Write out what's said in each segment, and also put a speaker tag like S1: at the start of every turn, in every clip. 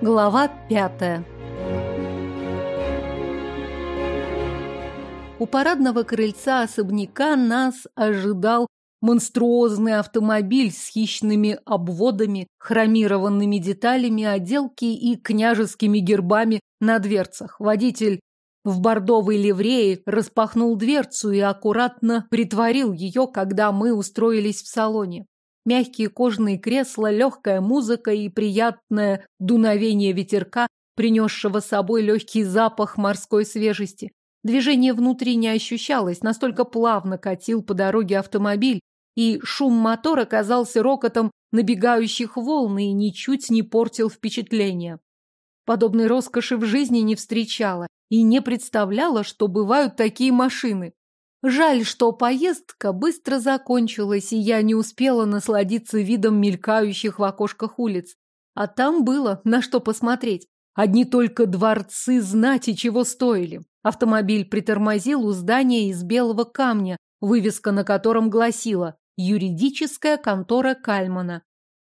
S1: Глава пятая У парадного крыльца особняка нас ожидал монструозный автомобиль с хищными обводами, хромированными деталями отделки и княжескими гербами на дверцах. Водитель в бордовой ливреи распахнул дверцу и аккуратно притворил ее, когда мы устроились в салоне. Мягкие кожаные кресла, легкая музыка и приятное дуновение ветерка, принесшего с собой легкий запах морской свежести. Движение внутри не ощущалось, настолько плавно катил по дороге автомобиль, и шум мотора казался рокотом набегающих волн и ничуть не портил впечатление. Подобной роскоши в жизни не встречала и не представляла, что бывают такие машины. Жаль, что поездка быстро закончилась, и я не успела насладиться видом мелькающих в окошках улиц. А там было на что посмотреть. Одни только дворцы знати чего стоили. Автомобиль притормозил у здания из белого камня, вывеска на котором гласила «Юридическая контора Кальмана».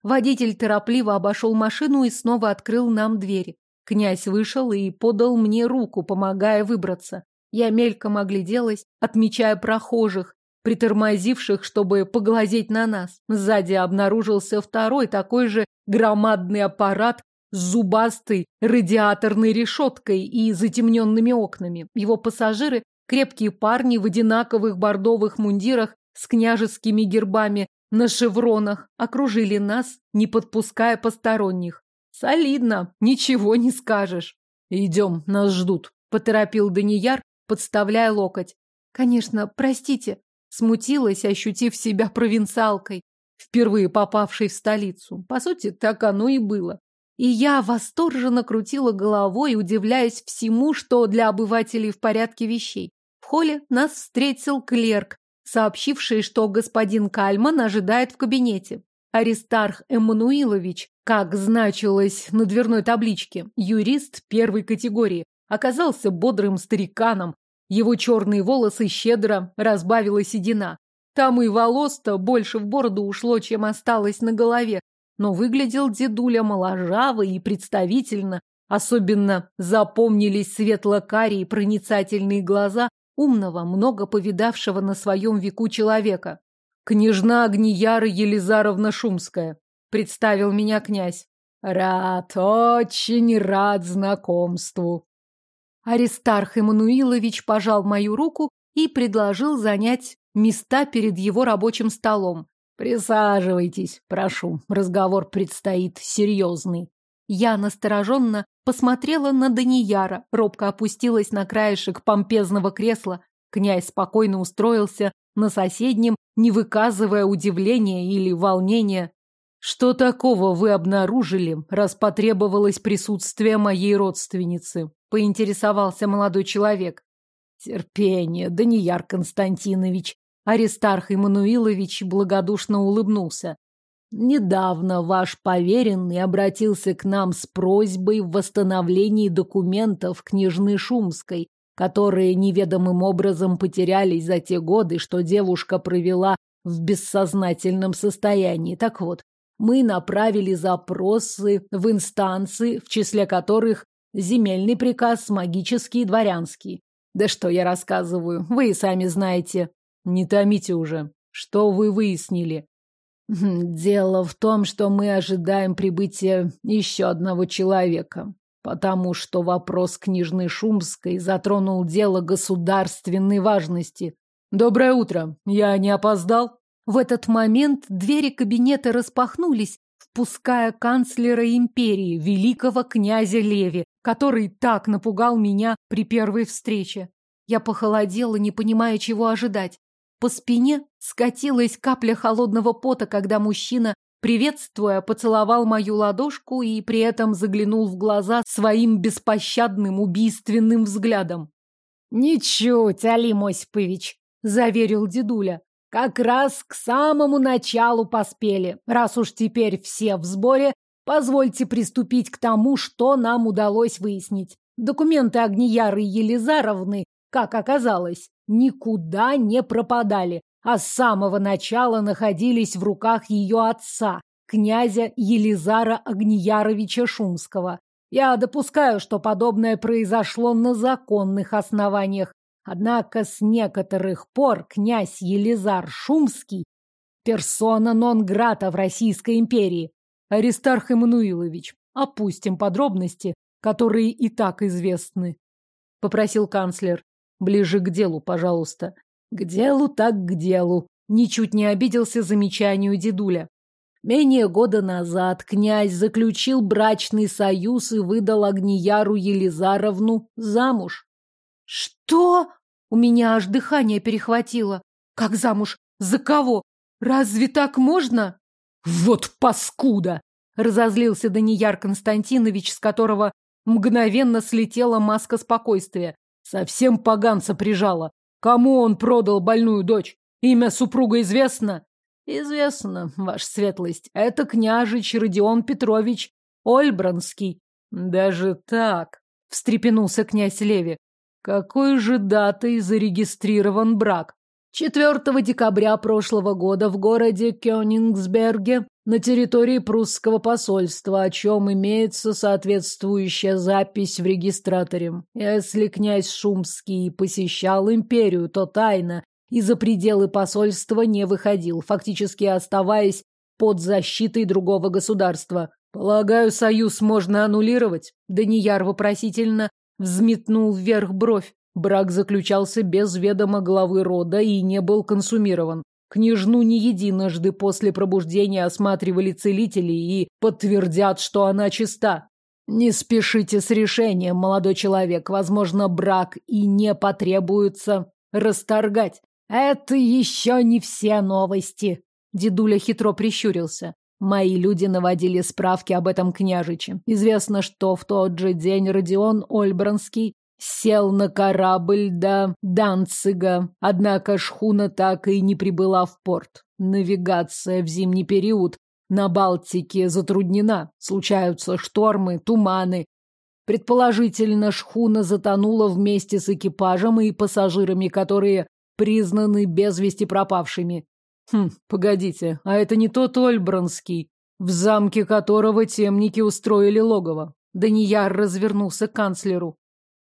S1: Водитель торопливо обошел машину и снова открыл нам дверь. Князь вышел и подал мне руку, помогая выбраться. Я мельком огляделась, отмечая прохожих, притормозивших, чтобы поглазеть на нас. Сзади обнаружился второй такой же громадный аппарат с зубастой радиаторной решеткой и затемненными окнами. Его пассажиры – крепкие парни в одинаковых бордовых мундирах с княжескими гербами на шевронах, окружили нас, не подпуская посторонних. Солидно, ничего не скажешь. Идем, нас ждут, поторопил Данияр, подставляя локоть. Конечно, простите, смутилась, ощутив себя провинциалкой, впервые попавшей в столицу. По сути, так оно и было. И я восторженно крутила головой, удивляясь всему, что для обывателей в порядке вещей. В холле нас встретил клерк, сообщивший, что господин Кальман ожидает в кабинете. Аристарх Эммануилович, как значилось на дверной табличке, юрист первой категории, оказался бодрым стариканом. Его черные волосы щедро разбавила седина. Там и волос-то больше в бороду ушло, чем осталось на голове. Но выглядел дедуля моложаво и представительно. Особенно запомнились светло-карие проницательные глаза умного, много повидавшего на своем веку человека. «Княжна Агнияра Елизаровна Шумская», — представил меня князь. «Рад, очень рад знакомству», Аристарх Эммануилович пожал мою руку и предложил занять места перед его рабочим столом. «Присаживайтесь, прошу, разговор предстоит серьезный». Я настороженно посмотрела на Данияра, робко опустилась на краешек помпезного кресла. Князь спокойно устроился на соседнем, не выказывая удивления или волнения. «Что такого вы обнаружили, раз потребовалось присутствие моей родственницы?» поинтересовался молодой человек. Терпение, Данияр Константинович. Аристарх Иммануилович благодушно улыбнулся. Недавно ваш поверенный обратился к нам с просьбой в восстановлении документов княжны Шумской, которые неведомым образом потерялись за те годы, что девушка провела в бессознательном состоянии. Так вот, мы направили запросы в инстанции, в числе которых Земельный приказ, магический и дворянский. Да что я рассказываю, вы и сами знаете. Не томите уже. Что вы выяснили? Хм, дело в том, что мы ожидаем прибытия еще одного человека, потому что вопрос княжны Шумской затронул дело государственной важности. Доброе утро. Я не опоздал? В этот момент двери кабинета распахнулись, впуская канцлера империи, великого князя Леви, который так напугал меня при первой встрече. Я похолодела, не понимая, чего ожидать. По спине скатилась капля холодного пота, когда мужчина, приветствуя, поцеловал мою ладошку и при этом заглянул в глаза своим беспощадным убийственным взглядом. «Ничуть, Алим Осипович», — заверил дедуля. Как раз к самому началу поспели. Раз уж теперь все в сборе, позвольте приступить к тому, что нам удалось выяснить. Документы Огнияры Елизаровны, как оказалось, никуда не пропадали, а с самого начала находились в руках ее отца, князя Елизара Огнияровича Шумского. Я допускаю, что подобное произошло на законных основаниях. Однако с некоторых пор князь Елизар Шумский – персона нон-грата в Российской империи. Аристарх Эммануилович, опустим подробности, которые и так известны. Попросил канцлер. Ближе к делу, пожалуйста. К делу так к делу. Ничуть не обиделся замечанию дедуля. Менее года назад князь заключил брачный союз и выдал Агнияру Елизаровну замуж. Что? У меня аж дыхание перехватило. Как замуж? За кого? Разве так можно? Вот паскуда! Разозлился Данияр Константинович, с которого мгновенно слетела маска спокойствия. Совсем поганца прижала. Кому он продал больную дочь? Имя супруга известно? Известно, ваша светлость. Это княжич Родион Петрович Ольбранский. Даже так, встрепенулся князь Леви. Какой же датой зарегистрирован брак? 4 декабря прошлого года в городе Кёнигсберге на территории прусского посольства, о чем имеется соответствующая запись в регистраторе. Если князь Шумский посещал империю, то тайно и за пределы посольства не выходил, фактически оставаясь под защитой другого государства. Полагаю, союз можно аннулировать? Данияр вопросительно взметнул вверх бровь. Брак заключался без ведома главы рода и не был консумирован. Княжну не единожды после пробуждения осматривали целители и подтвердят, что она чиста. Не спешите с решением, молодой человек. Возможно, брак и не потребуется расторгать. Это еще не все новости. Дедуля хитро прищурился. Мои люди наводили справки об этом княжиче. Известно, что в тот же день Родион Ольбранский сел на корабль до Данцига, однако шхуна так и не прибыла в порт. Навигация в зимний период на Балтике затруднена. Случаются штормы, туманы. Предположительно, шхуна затонула вместе с экипажем и пассажирами, которые признаны без вести пропавшими. Хм, погодите, а это не тот Ольбранский, в замке которого темники устроили логово. Данияр развернулся к канцлеру.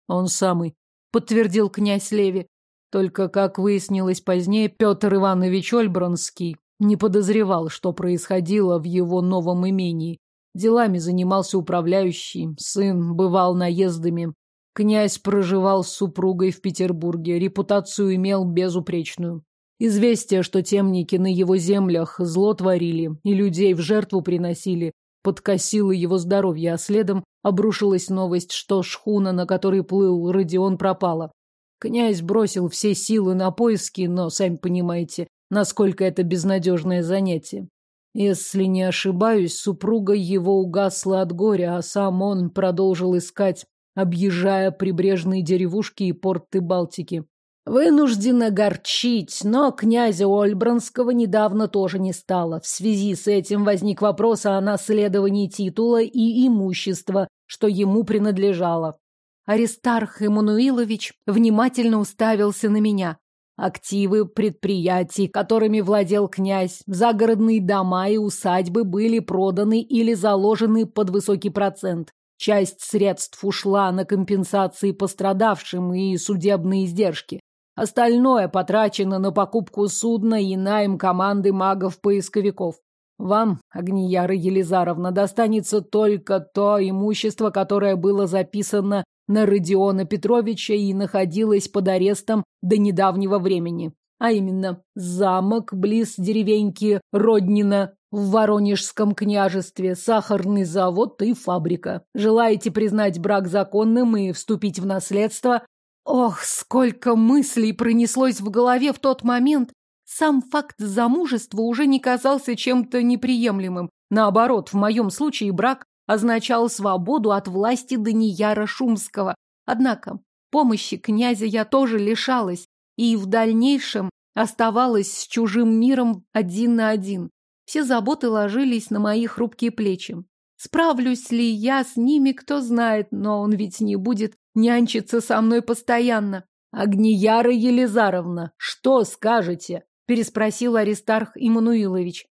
S1: Он самый, подтвердил князь Леви. Только, как выяснилось позднее, Петр Иванович Ольбранский не подозревал, что происходило в его новом имении. Делами занимался управляющий, сын бывал наездами. Князь проживал с супругой в Петербурге, репутацию имел безупречную. Известие, что темники на его землях зло творили и людей в жертву приносили, подкосило его здоровье, а следом обрушилась новость, что шхуна, на которой плыл Родион, пропала. Князь бросил все силы на поиски, но, сами понимаете, насколько это безнадежное занятие. Если не ошибаюсь, супруга его угасла от горя, а сам он продолжил искать, объезжая прибрежные деревушки и порты Балтики. Вынуждена горчить, но князя Ольбранского недавно тоже не стало. В связи с этим возник вопрос о наследовании титула и имущества, что ему принадлежало. Аристарх Эммануилович внимательно уставился на меня. Активы предприятий, которыми владел князь, загородные дома и усадьбы были проданы или заложены под высокий процент. Часть средств ушла на компенсации пострадавшим и судебные издержки. Остальное потрачено на покупку судна и найм команды магов-поисковиков. Вам, Агнияра Елизаровна, достанется только то имущество, которое было записано на Родиона Петровича и находилось под арестом до недавнего времени. А именно, замок близ деревеньки Роднина в Воронежском княжестве, сахарный завод и фабрика. Желаете признать брак законным и вступить в наследство, Ох, сколько мыслей пронеслось в голове в тот момент. Сам факт замужества уже не казался чем-то неприемлемым. Наоборот, в моем случае брак означал свободу от власти Данияра Шумского. Однако помощи князя я тоже лишалась и в дальнейшем оставалась с чужим миром один на один. Все заботы ложились на мои хрупкие плечи. Справлюсь ли я с ними, кто знает, но он ведь не будет нянчится со мной постоянно. Агнияра Елизаровна, что скажете? переспросил Аристарх Иммануилович.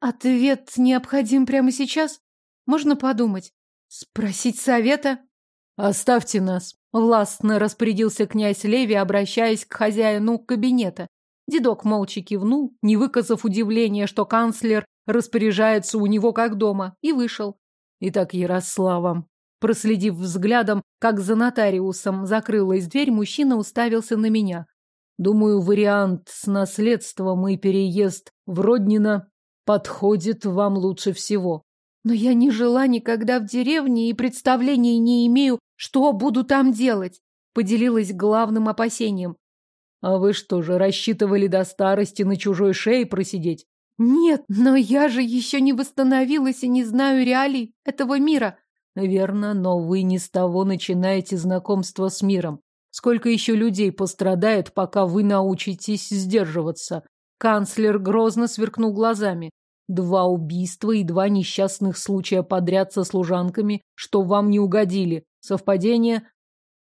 S1: Ответ необходим прямо сейчас? Можно подумать. Спросить совета? Оставьте нас. Властно распорядился князь Леви, обращаясь к хозяину кабинета. Дедок молча кивнул, не выказав удивления, что канцлер распоряжается у него как дома, и вышел. Итак, Ярослава. Проследив взглядом, как за нотариусом закрылась дверь, мужчина уставился на меня. Думаю, вариант с наследством и переезд в Роднино подходит вам лучше всего. Но я не жила никогда в деревне и представления не имею, что буду там делать, поделилась главным опасением. А вы что же, рассчитывали до старости на чужой шее просидеть? Нет, но я же еще не восстановилась и не знаю реалий этого мира. Верно, но вы не с того начинаете знакомство с миром. Сколько еще людей пострадает, пока вы научитесь сдерживаться? Канцлер грозно сверкнул глазами. Два убийства и два несчастных случая подряд со служанками, что вам не угодили. Совпадение?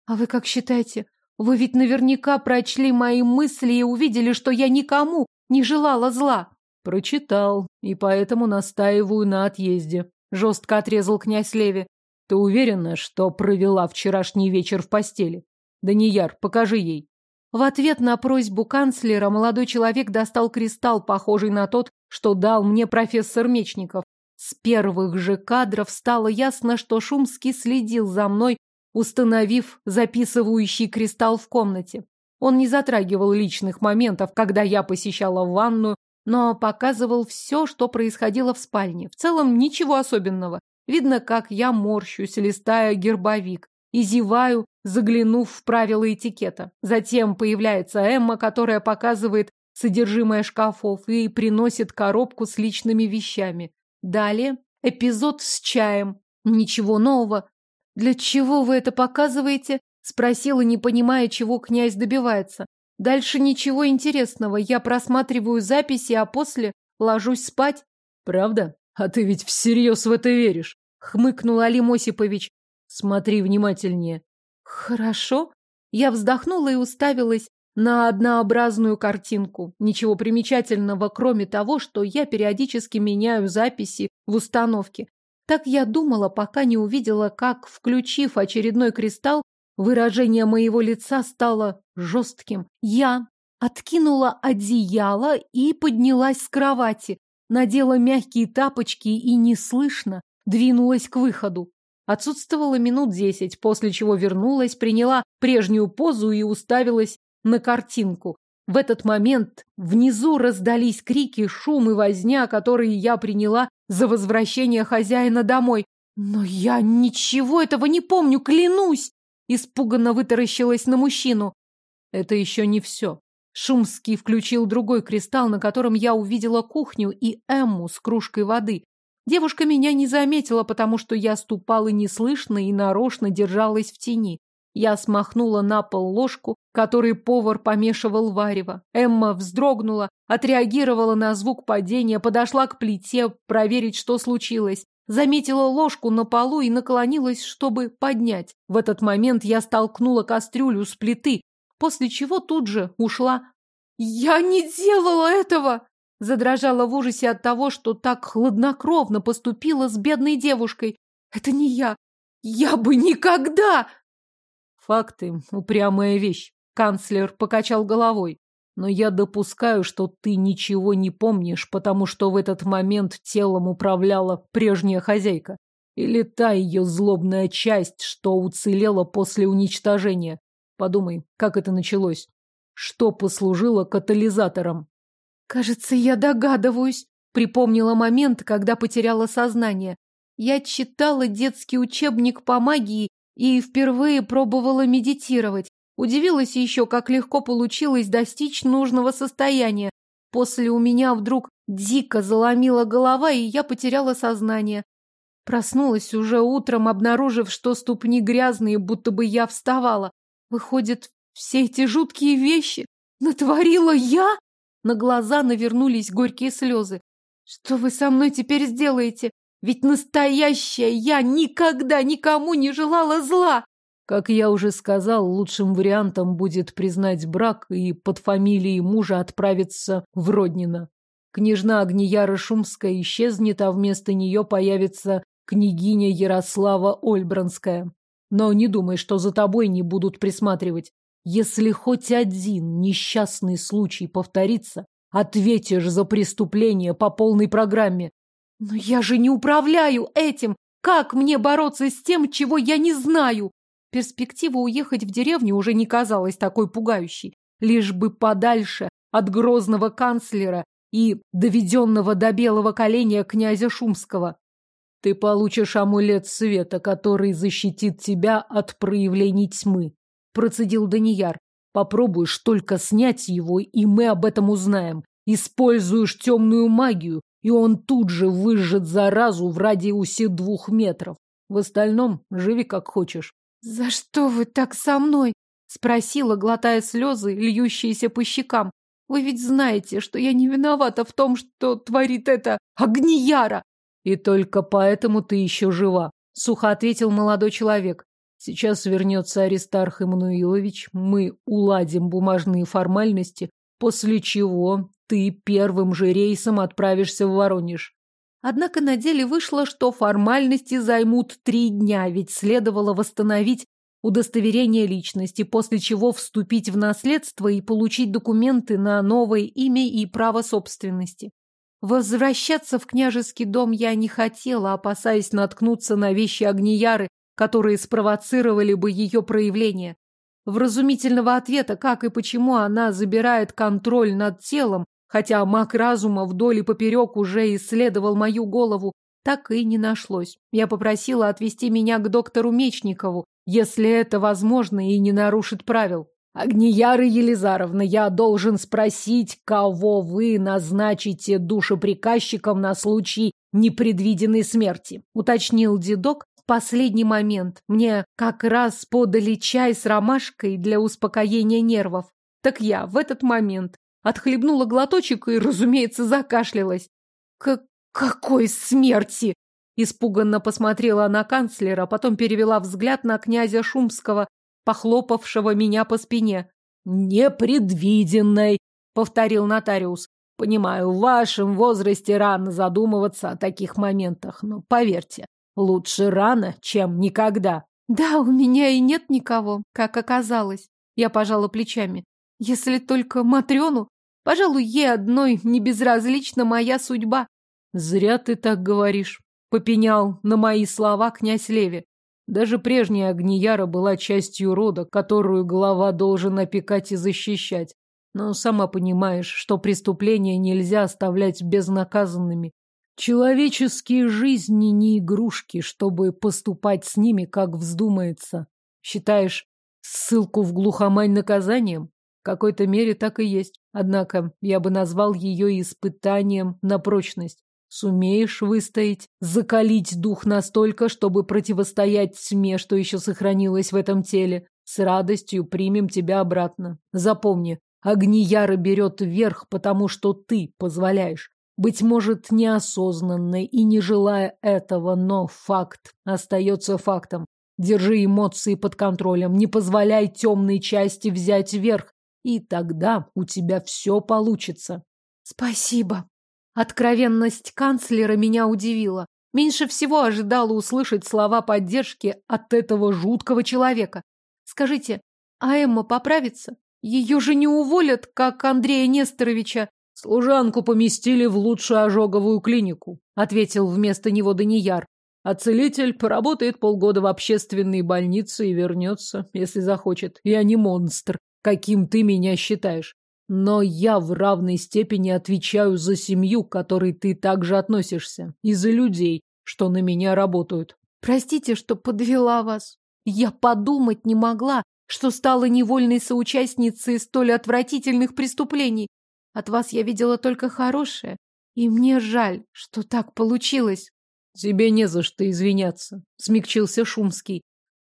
S1: А вы как считаете? Вы ведь наверняка прочли мои мысли и увидели, что я никому не желала зла. Прочитал, и поэтому настаиваю на отъезде. Жестко отрезал князь Леви. Ты уверена, что провела вчерашний вечер в постели? Данияр, покажи ей. В ответ на просьбу канцлера молодой человек достал кристалл, похожий на тот, что дал мне профессор Мечников. С первых же кадров стало ясно, что Шумский следил за мной, установив записывающий кристалл в комнате. Он не затрагивал личных моментов, когда я посещала ванную, но показывал все, что происходило в спальне. В целом ничего особенного. Видно, как я морщусь, листая гербовик, и зеваю, заглянув в правила этикета. Затем появляется Эмма, которая показывает содержимое шкафов и приносит коробку с личными вещами. Далее эпизод с чаем. Ничего нового. «Для чего вы это показываете?» Спросила, не понимая, чего князь добивается. Дальше ничего интересного. Я просматриваю записи, а после ложусь спать. Правда? А ты ведь всерьез в это веришь? Хмыкнул Алим Осипович. Смотри внимательнее. Хорошо. Я вздохнула и уставилась на однообразную картинку. Ничего примечательного, кроме того, что я периодически меняю записи в установке. Так я думала, пока не увидела, как, включив очередной кристалл, выражение моего лица стало жестким. Я откинула одеяло и поднялась с кровати, надела мягкие тапочки и неслышно двинулась к выходу. Отсутствовала минут десять, после чего вернулась, приняла прежнюю позу и уставилась на картинку. В этот момент внизу раздались крики, шум и возня, которые я приняла за возвращение хозяина домой. Но я ничего этого не помню, клянусь! Испуганно вытаращилась на мужчину. Это еще не все. Шумский включил другой кристалл, на котором я увидела кухню и Эмму с кружкой воды. Девушка меня не заметила, потому что я ступала неслышно и нарочно держалась в тени. Я смахнула на пол ложку, которой повар помешивал варево. Эмма вздрогнула, отреагировала на звук падения, подошла к плите проверить, что случилось. Заметила ложку на полу и наклонилась, чтобы поднять. В этот момент я столкнула кастрюлю с плиты, после чего тут же ушла. «Я не делала этого!» Задрожала в ужасе от того, что так хладнокровно поступила с бедной девушкой. «Это не я! Я бы никогда!» Факты — упрямая вещь. Канцлер покачал головой. Но я допускаю, что ты ничего не помнишь, потому что в этот момент телом управляла прежняя хозяйка. Или та ее злобная часть, что уцелела после уничтожения. Подумай, как это началось? Что послужило катализатором? Кажется, я догадываюсь. Припомнила момент, когда потеряла сознание. Я читала детский учебник по магии и впервые пробовала медитировать. Удивилась еще, как легко получилось достичь нужного состояния. После у меня вдруг дико заломила голова, и я потеряла сознание. Проснулась уже утром, обнаружив, что ступни грязные, будто бы я вставала. Выходит, все эти жуткие вещи натворила я? На глаза навернулись горькие слезы. Что вы со мной теперь сделаете? Ведь настоящая я никогда никому не желала зла. Как я уже сказал, лучшим вариантом будет признать брак и под фамилией мужа отправиться в Роднино. Княжна Агнияра Шумская исчезнет, а вместо нее появится княгиня Ярослава Ольбранская. Но не думай, что за тобой не будут присматривать. Если хоть один несчастный случай повторится, ответишь за преступление по полной программе.
S2: Но я же не управляю этим. Как мне бороться с тем, чего я не знаю? Перспектива уехать в деревню уже не казалась такой пугающей. Лишь бы подальше от грозного канцлера и доведенного до белого коленя князя Шумского.
S1: Ты получишь амулет света, который защитит тебя от проявлений тьмы процедил Данияр. Попробуешь только снять его, и мы об этом узнаем. Используешь темную магию, и он тут же выжжет заразу в радиусе двух метров. В остальном живи как хочешь.
S2: «За что вы так со мной?» — спросила, глотая слезы, льющиеся по щекам. «Вы ведь знаете, что я не виновата в том, что творит это Агнияра!»
S1: «И только поэтому ты еще жива», — сухо ответил молодой человек. Сейчас вернется Аристарх Эммануилович, мы уладим бумажные формальности, после чего ты первым же рейсом отправишься в Воронеж.
S2: Однако на деле вышло, что формальности займут три дня, ведь следовало восстановить удостоверение личности, после чего вступить в наследство и получить документы на новое имя и право собственности. Возвращаться в княжеский дом я не хотела, опасаясь наткнуться на вещи Агнияры которые спровоцировали бы ее проявление. Вразумительного ответа, как и почему она забирает контроль над телом, хотя маг разума вдоль и поперек уже исследовал мою голову, так и не нашлось. Я попросила отвезти меня к доктору Мечникову, если это возможно и не нарушит правил.
S1: Агнияра Елизаровна, я должен спросить, кого вы назначите душеприказчиком на случай непредвиденной смерти, уточнил дедок, последний момент. Мне как раз подали чай с ромашкой для успокоения нервов. Так я в этот момент отхлебнула глоточек и, разумеется, закашлялась.
S2: К какой смерти?
S1: Испуганно посмотрела на канцлера, потом перевела взгляд на князя Шумского, похлопавшего меня по спине. «Непредвиденной», — повторил нотариус. «Понимаю, в вашем возрасте рано задумываться о таких моментах, но поверьте, Лучше рано, чем никогда.
S2: Да, у меня и нет никого, как оказалось. Я пожала плечами. Если только Матрёну, пожалуй, ей одной не безразлична моя судьба.
S1: Зря ты так говоришь, попенял на мои слова князь Леви. Даже прежняя Агнияра была частью рода, которую глава должен опекать и защищать. Но сама понимаешь, что преступления нельзя оставлять безнаказанными. Человеческие жизни не игрушки, чтобы поступать с ними, как вздумается. Считаешь ссылку в глухомань наказанием? В какой-то мере так и есть. Однако я бы назвал ее испытанием на прочность. Сумеешь выстоять, закалить дух настолько, чтобы противостоять тьме, что еще сохранилось в этом теле. С радостью примем тебя обратно. Запомни, Агнияра берет вверх, потому что ты позволяешь. Быть может, неосознанно и не желая этого, но факт остается фактом. Держи эмоции под контролем, не позволяй темной части взять верх, и тогда у тебя все получится.
S2: Спасибо. Откровенность канцлера меня удивила. Меньше всего ожидала услышать слова поддержки от этого жуткого человека. Скажите, а Эмма поправится? Ее же не уволят, как Андрея Несторовича.
S1: Служанку поместили в лучшую ожоговую клинику, ответил вместо него Данияр. А целитель поработает полгода в общественной больнице и вернется, если захочет. Я не монстр, каким ты меня считаешь. Но я в равной степени отвечаю за семью, к которой ты также относишься, и за людей, что на меня работают.
S2: Простите, что подвела вас. Я подумать не могла, что стала невольной соучастницей столь отвратительных преступлений. От вас я видела только хорошее, и мне жаль, что так получилось.
S1: Тебе не за что извиняться, смягчился Шумский.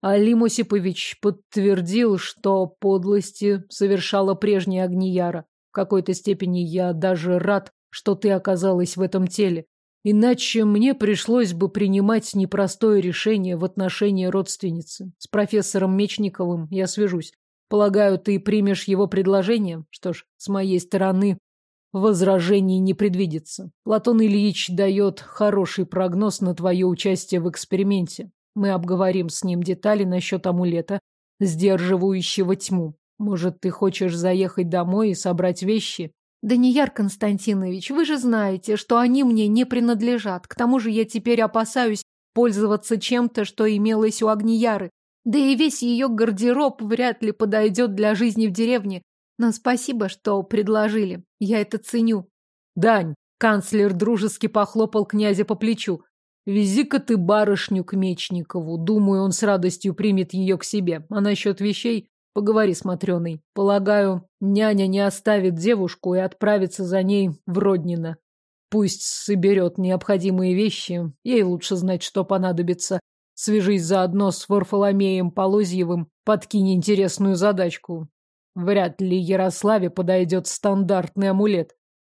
S1: Алим Осипович подтвердил, что подлости совершала прежняя Агнияра. В какой-то степени я даже рад, что ты оказалась в этом теле. Иначе мне пришлось бы принимать непростое решение в отношении родственницы. С профессором Мечниковым я свяжусь. Полагаю, ты примешь его предложение? Что ж, с моей стороны,
S3: возражений не предвидится. Платон Ильич дает хороший прогноз на твое участие в эксперименте. Мы обговорим с ним детали насчет амулета, сдерживающего тьму. Может, ты хочешь заехать домой и собрать вещи?
S2: Данияр Константинович, вы же знаете, что они мне не принадлежат. К тому же я теперь опасаюсь пользоваться чем-то, что имелось у Агнияры. Да и весь ее гардероб вряд ли подойдет для жизни в деревне. Но спасибо, что предложили. Я это ценю.
S3: Дань, канцлер дружески похлопал князя по плечу. Вези-ка ты барышню к Мечникову. Думаю, он с радостью примет ее к себе. А насчет вещей поговори с Матрёной. Полагаю, няня не оставит девушку и отправится за ней в Роднино. Пусть соберет необходимые вещи. Ей лучше знать, что понадобится. Свяжись заодно с Варфоломеем Полозьевым, подкинь интересную задачку. Вряд ли Ярославе подойдет стандартный амулет.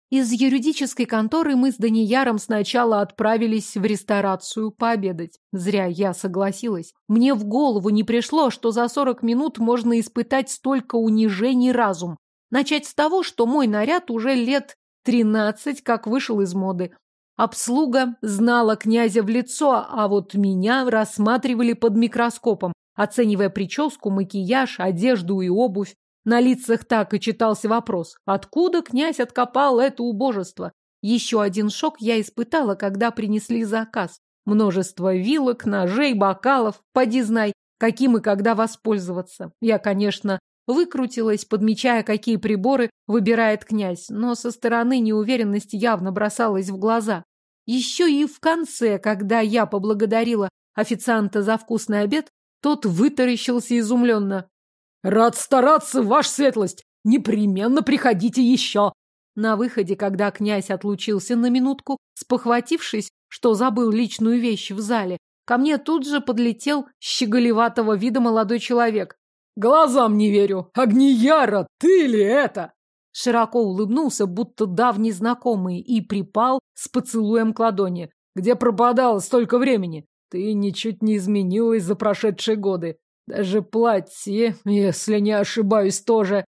S2: Из юридической конторы мы с Данияром сначала отправились в ресторацию пообедать. Зря я согласилась. Мне в голову не пришло, что за сорок минут можно испытать столько унижений разум. Начать с того, что мой наряд уже лет тринадцать как вышел из моды. Обслуга знала князя в лицо, а вот меня рассматривали под микроскопом, оценивая прическу, макияж, одежду и обувь. На лицах так и читался вопрос, откуда князь откопал это убожество. Еще один шок я испытала, когда принесли заказ. Множество вилок, ножей, бокалов, поди знай, каким и когда воспользоваться. Я, конечно, выкрутилась, подмечая, какие приборы выбирает князь, но со стороны неуверенность явно бросалась в глаза. Еще и в конце, когда я поблагодарила официанта за вкусный обед, тот вытаращился изумленно.
S3: Рад стараться, ваша светлость. Непременно приходите еще.
S2: На выходе, когда князь отлучился на минутку, спохватившись, что забыл личную вещь в зале, ко мне тут же подлетел щеголеватого вида молодой человек.
S3: Глазам не верю. Огнияра, ты ли это?
S2: Широко улыбнулся, будто давний знакомый, и припал с поцелуем к ладони.
S3: Где пропадала столько времени? Ты ничуть не изменилась за прошедшие годы. Даже платье, если не ошибаюсь, тоже.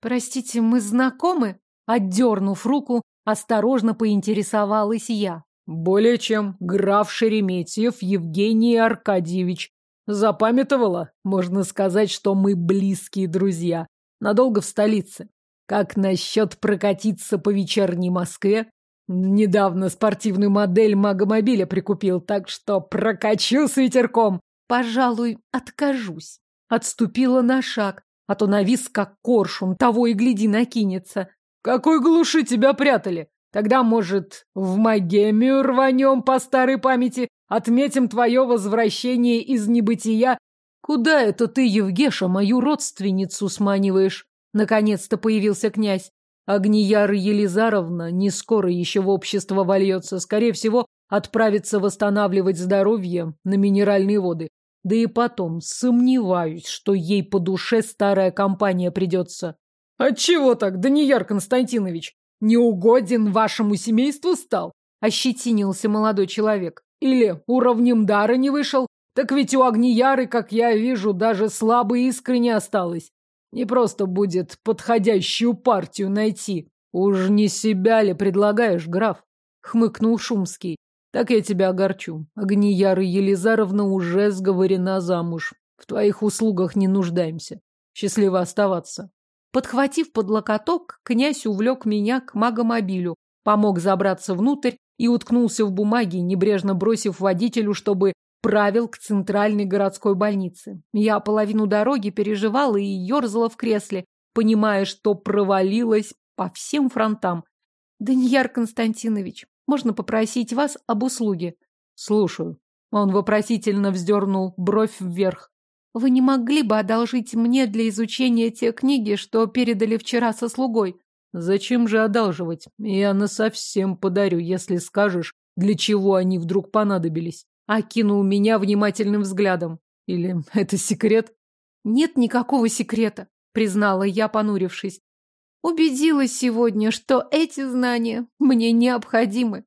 S2: Простите, мы знакомы? Отдернув руку, осторожно поинтересовалась я.
S3: Более чем граф Шереметьев Евгений Аркадьевич. Запамятовала? Можно сказать, что мы близкие друзья. Надолго в столице. Как насчет прокатиться по вечерней Москве? Недавно спортивную модель магомобиля прикупил, так что прокачу с ветерком.
S2: Пожалуй, откажусь. Отступила на шаг, а то навис как коршун, того и гляди накинется.
S3: какой глуши тебя прятали? Тогда, может, в Магемию рванем по старой памяти, отметим твое возвращение из небытия? Куда это ты, Евгеша, мою родственницу сманиваешь? Наконец-то появился князь. Агнияр Елизаровна не скоро еще в общество вольется, скорее всего, отправится восстанавливать здоровье на минеральные воды. Да и потом, сомневаюсь, что ей по душе старая компания придется. Отчего так, Данияр Константинович? Неугоден вашему семейству стал? Ощетинился молодой человек. Или уровнем дара не вышел? Так ведь у Агнияры, как я вижу, даже слабой искры не осталось. Не просто будет подходящую партию найти. Уж не себя ли предлагаешь, граф? Хмыкнул Шумский. Так я тебя огорчу. Агнияра Елизаровна уже сговорена замуж. В твоих услугах не нуждаемся. Счастливо оставаться.
S2: Подхватив под локоток, князь увлек меня к магомобилю, помог забраться внутрь и уткнулся в бумаги, небрежно бросив водителю, чтобы правил к центральной городской больнице. Я половину дороги переживала и ерзала в кресле, понимая, что провалилась по всем фронтам. Данияр Константинович, можно попросить вас об услуге?
S3: Слушаю. Он вопросительно вздернул бровь вверх.
S2: Вы не могли бы одолжить мне для изучения те книги, что передали вчера со слугой?
S3: Зачем же одалживать? Я насовсем подарю, если скажешь, для чего они вдруг понадобились. Окинул меня внимательным взглядом. Или это секрет?
S2: Нет никакого секрета, признала я, понурившись. Убедилась сегодня, что эти знания мне необходимы.